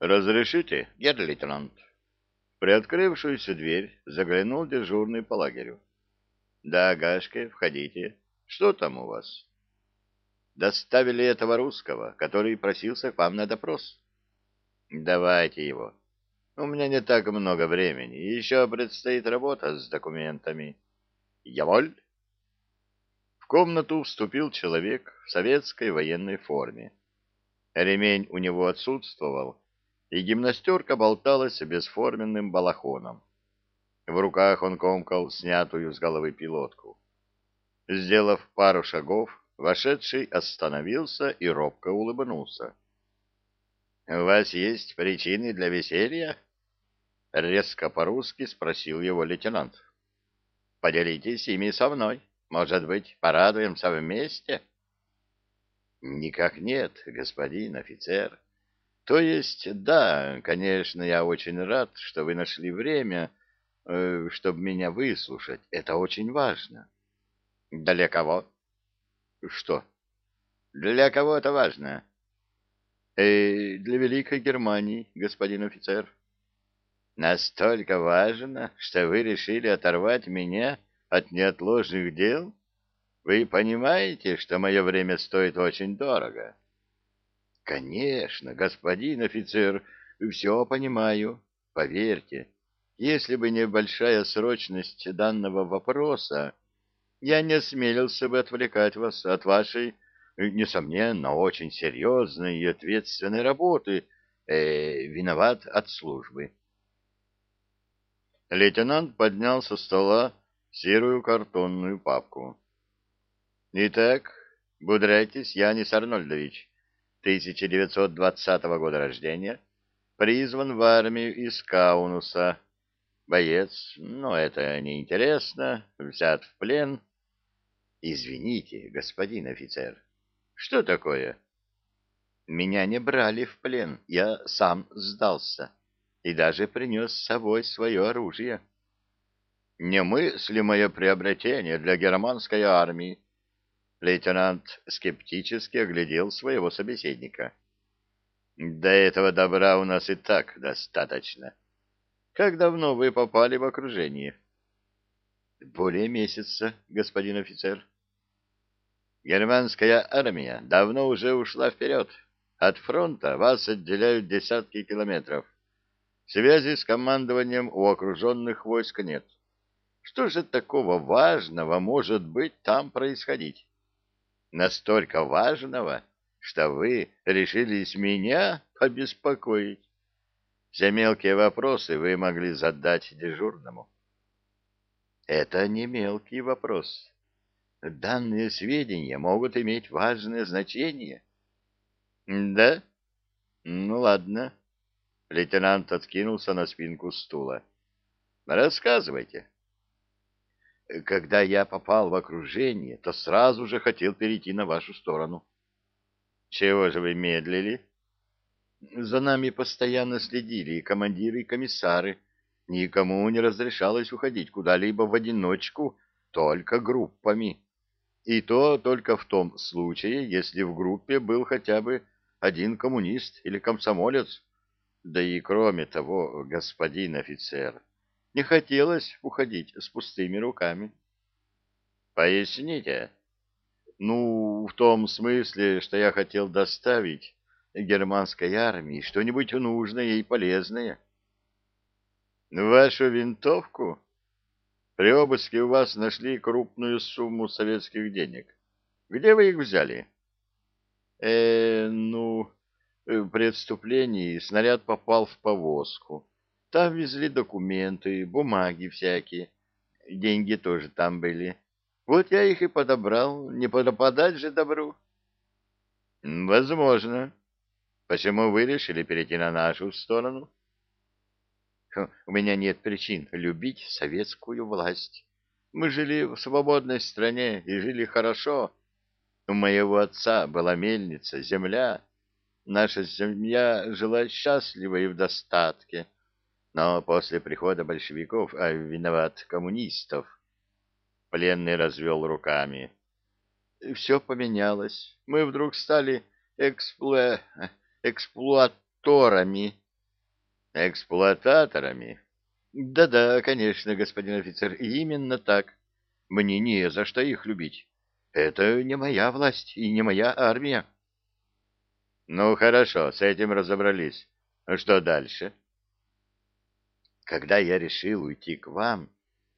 Разрешите, герр лейтенант? В приоткрывшуюся дверь заглянул дежурный по лагерю. Да, Гашка, входите. Что там у вас? Доставили этого русского, который просился к вам на допрос. Давайте его. У меня не так много времени, еще предстоит работа с документами. Яволь? В комнату вступил человек в советской военной форме. Ремень у него отсутствовал, и гимнастерка болталась бесформенным балахоном. В руках он комкал снятую с головы пилотку. Сделав пару шагов, вошедший остановился и робко улыбнулся. — У вас есть причины для веселья? — резко по-русски спросил его лейтенант. — Поделитесь ими со мной. Может быть, порадуемся вместе? — Никак нет, господин офицер. То есть, да, конечно, я очень рад, что вы нашли время, э, чтобы меня выслушать. Это очень важно. — Для кого? — Что? — Для кого это важно? Э, — Для Великой Германии, господин офицер. — Настолько важно, что вы решили оторвать меня от неотложных дел? Вы понимаете, что мое время стоит очень дорого? Конечно, господин офицер, все понимаю. Поверьте, если бы не большая срочность данного вопроса, я не осмелился бы отвлекать вас от вашей, несомненно, очень серьезной и ответственной работы. Э, виноват от службы. Лейтенант поднял со стола серую картонную папку. «Итак, Будрайтис Янис Арнольдович, 1920 года рождения, призван в армию из Каунуса. Боец, но это неинтересно, взят в плен». «Извините, господин офицер, что такое?» «Меня не брали в плен, я сам сдался» и даже принес с собой свое оружие. Немыслимое приобретение для германской армии. Лейтенант скептически оглядел своего собеседника. До этого добра у нас и так достаточно. Как давно вы попали в окружение? Более месяца, господин офицер. Германская армия давно уже ушла вперед. От фронта вас отделяют десятки километров. Связи с командованием у окруженных войск нет. Что же такого важного может быть там происходить? Настолько важного, что вы решились меня побеспокоить. Все мелкие вопросы вы могли задать дежурному. Это не мелкий вопрос. Данные сведения могут иметь важное значение. Да? Ну ладно. Лейтенант откинулся на спинку стула. «Рассказывайте». «Когда я попал в окружение, то сразу же хотел перейти на вашу сторону». «Чего же вы медлили?» «За нами постоянно следили и командиры, и комиссары. Никому не разрешалось уходить куда-либо в одиночку, только группами. И то только в том случае, если в группе был хотя бы один коммунист или комсомолец». Да и кроме того, господин офицер, не хотелось уходить с пустыми руками. Поясните. Ну, в том смысле, что я хотел доставить германской армии что-нибудь нужное и полезное. Вашу винтовку? При обыске у вас нашли крупную сумму советских денег. Где вы их взяли? Э, ну, Э, при отступлении снаряд попал в повозку. Там везли документы, бумаги всякие. Деньги тоже там были. Вот я их и подобрал. Не подопадать же добру. Возможно. Почему вы решили перейти на нашу сторону? У меня нет причин любить советскую власть. Мы жили в свободной стране и жили хорошо. У моего отца была мельница, земля, наша семья жила счастливо и в достатке. Но после прихода большевиков, а виноват коммунистов, пленный развел руками. Все поменялось. Мы вдруг стали эксплуа... эксплуаторами Эксплуататорами? Да-да, конечно, господин офицер, именно так. Мне не за что их любить. Это не моя власть и не моя армия. Ну, хорошо, с этим разобрались. Что дальше? Когда я решил уйти к вам,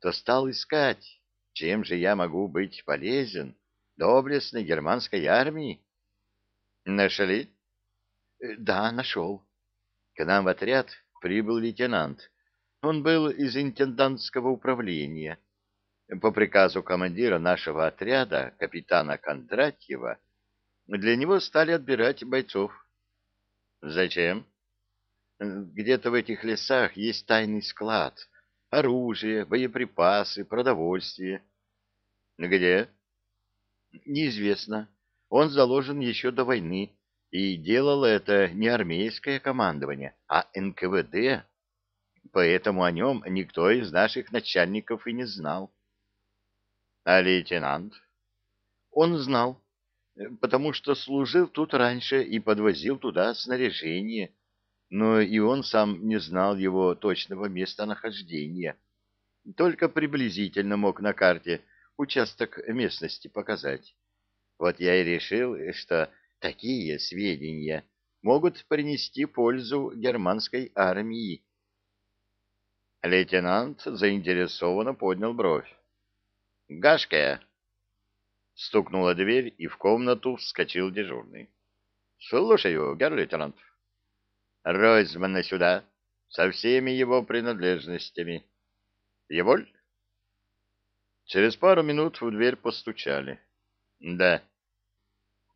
то стал искать, чем же я могу быть полезен доблестной германской армии. Нашли? Да, нашел. К нам в отряд прибыл лейтенант. Он был из интендантского управления. По приказу командира нашего отряда, капитана Кондратьева, для него стали отбирать бойцов. Зачем? Где-то в этих лесах есть тайный склад. Оружие, боеприпасы, продовольствие. Где? Неизвестно. Он заложен еще до войны, и делало это не армейское командование, а НКВД. Поэтому о нем никто из наших начальников и не знал. А лейтенант? Он знал, потому что служил тут раньше и подвозил туда снаряжение, но и он сам не знал его точного местонахождения. Только приблизительно мог на карте участок местности показать. Вот я и решил, что такие сведения могут принести пользу германской армии. Лейтенант заинтересованно поднял бровь. «Гашка!» Стукнула дверь, и в комнату вскочил дежурный. «Слушаю, герр лейтенант». Ройзмана сюда, со всеми его принадлежностями. Еволь? Через пару минут в дверь постучали. Да.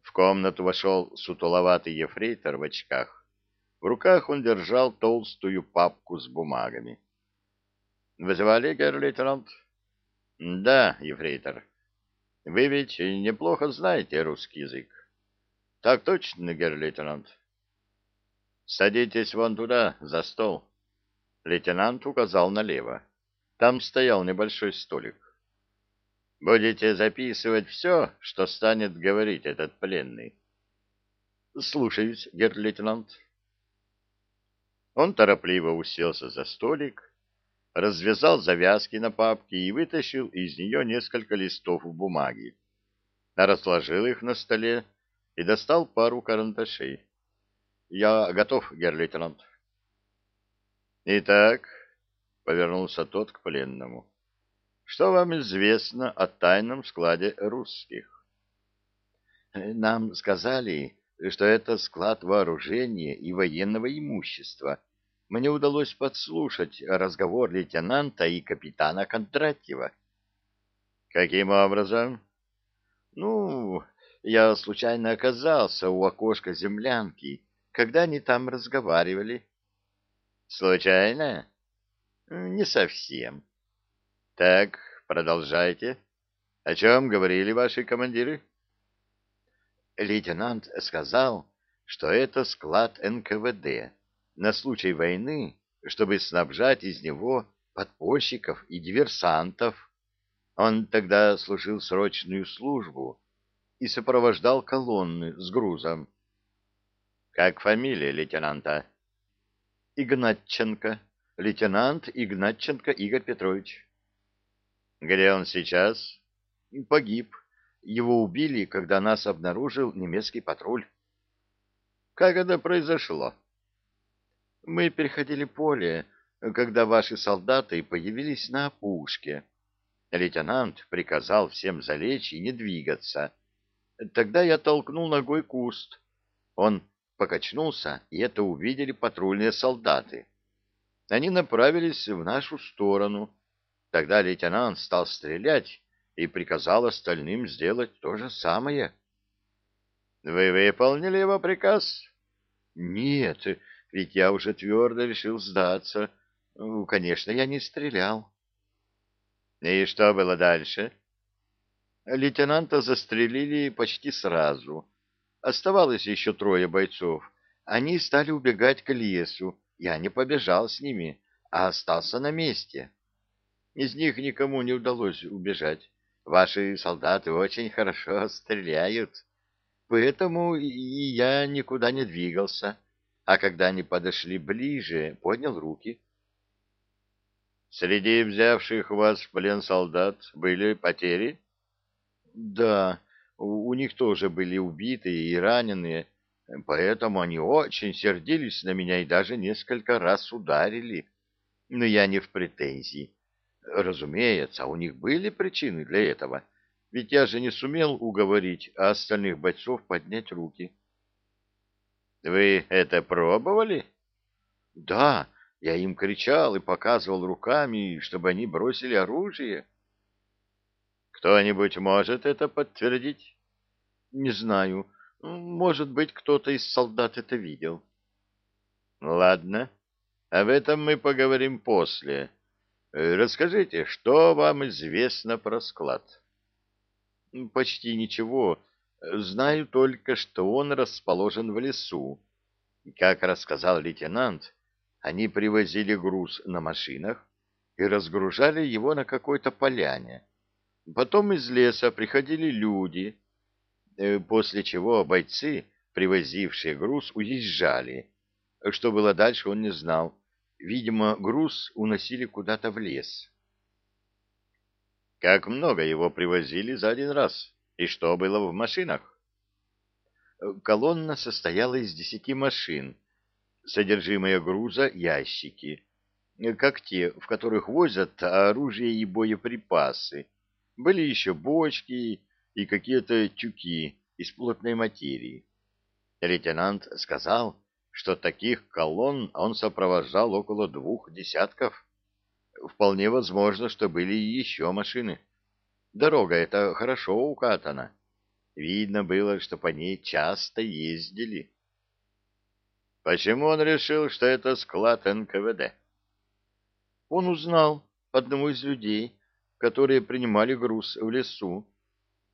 В комнату вошел сутуловатый ефрейтор в очках. В руках он держал толстую папку с бумагами. «Вызывали, герр-лейтенант?» «Да, ефрейтор. Вы ведь неплохо знаете русский язык». «Так точно, герр-лейтенант». «Садитесь вон туда, за стол». Лейтенант указал налево. Там стоял небольшой столик. «Будете записывать все, что станет говорить этот пленный?» «Слушаюсь, герр-лейтенант». Он торопливо уселся за столик, развязал завязки на папке и вытащил из нее несколько листов бумаги. Разложил их на столе и достал пару карандашей. Я готов, герр-лейтенант. Итак, повернулся тот к пленному. Что вам известно о тайном складе русских? Нам сказали, что это склад вооружения и военного имущества. Мне удалось подслушать разговор лейтенанта и капитана Кондратьева. Каким образом? Ну, я случайно оказался у окошка землянки когда они там разговаривали. Случайно? Не совсем. Так, продолжайте. О чем говорили ваши командиры? Лейтенант сказал, что это склад НКВД на случай войны, чтобы снабжать из него подпольщиков и диверсантов. Он тогда служил срочную службу и сопровождал колонны с грузом. Как фамилия лейтенанта? Игнатченко. Лейтенант Игнатченко Игорь Петрович. Где он сейчас? Погиб. Его убили, когда нас обнаружил немецкий патруль. Как это произошло? Мы переходили поле, когда ваши солдаты появились на опушке. Лейтенант приказал всем залечь и не двигаться. Тогда я толкнул ногой куст. Он покачнулся, и это увидели патрульные солдаты. Они направились в нашу сторону. Тогда лейтенант стал стрелять и приказал остальным сделать то же самое. — Вы выполнили его приказ? — Нет, ведь я уже твердо решил сдаться. Ну, конечно, я не стрелял. — И что было дальше? Лейтенанта застрелили почти сразу — Оставалось еще трое бойцов. Они стали убегать к лесу. Я не побежал с ними, а остался на месте. Из них никому не удалось убежать. Ваши солдаты очень хорошо стреляют. Поэтому и я никуда не двигался. а когда они подошли ближе, поднял руки. Среди взявших вас в плен солдат были потери? Да, у, них тоже были убитые и раненые, поэтому они очень сердились на меня и даже несколько раз ударили. Но я не в претензии. Разумеется, у них были причины для этого, ведь я же не сумел уговорить остальных бойцов поднять руки. Вы это пробовали? Да, я им кричал и показывал руками, чтобы они бросили оружие. Кто-нибудь может это подтвердить? Не знаю. Может быть, кто-то из солдат это видел. Ладно, об этом мы поговорим после. Расскажите, что вам известно про склад? Почти ничего. Знаю только, что он расположен в лесу. Как рассказал лейтенант, они привозили груз на машинах и разгружали его на какой-то поляне. Потом из леса приходили люди, э, после чего бойцы, привозившие груз, уезжали. Что было дальше, он не знал. Видимо, груз уносили куда-то в лес. Как много его привозили за один раз? И что было в машинах? Колонна состояла из десяти машин, содержимое груза — ящики, как те, в которых возят оружие и боеприпасы. Были еще бочки и какие-то тюки из плотной материи. Лейтенант сказал, что таких колонн он сопровождал около двух десятков. Вполне возможно, что были и еще машины. Дорога эта хорошо укатана. Видно было, что по ней часто ездили. Почему он решил, что это склад НКВД? Он узнал одного из людей, которые принимали груз в лесу.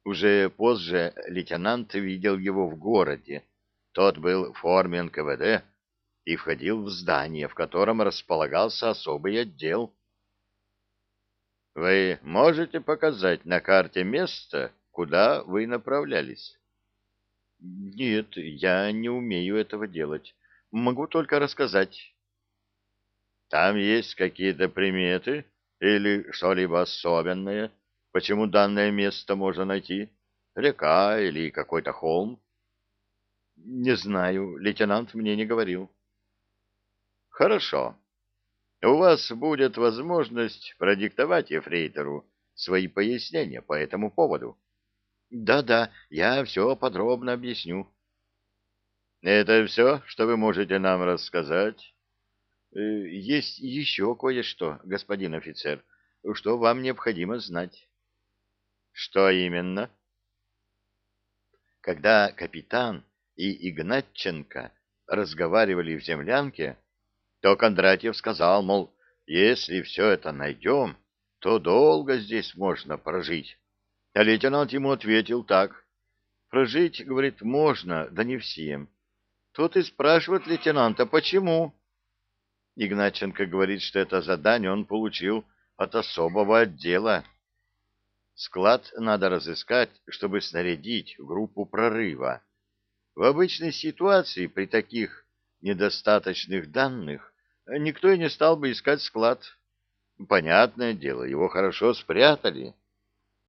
Уже позже лейтенант видел его в городе. Тот был в форме НКВД и входил в здание, в котором располагался особый отдел. Вы можете показать на карте место, куда вы направлялись? Нет, я не умею этого делать. Могу только рассказать. Там есть какие-то приметы или что-либо особенное, почему данное место можно найти? Река или какой-то холм? Не знаю, лейтенант мне не говорил. Хорошо. У вас будет возможность продиктовать Ефрейтору свои пояснения по этому поводу. Да-да, я все подробно объясню. Это все, что вы можете нам рассказать? Э, есть еще кое-что, господин офицер, что вам необходимо знать. Что именно? Когда капитан и Игнатченко разговаривали в землянке, то Кондратьев сказал, мол, если все это найдем, то долго здесь можно прожить. А лейтенант ему ответил так. Прожить, говорит, можно, да не всем. Тот и спрашивает лейтенанта, почему? Игнатченко говорит, что это задание он получил от особого отдела. Склад надо разыскать, чтобы снарядить группу прорыва. В обычной ситуации при таких недостаточных данных никто и не стал бы искать склад. Понятное дело, его хорошо спрятали.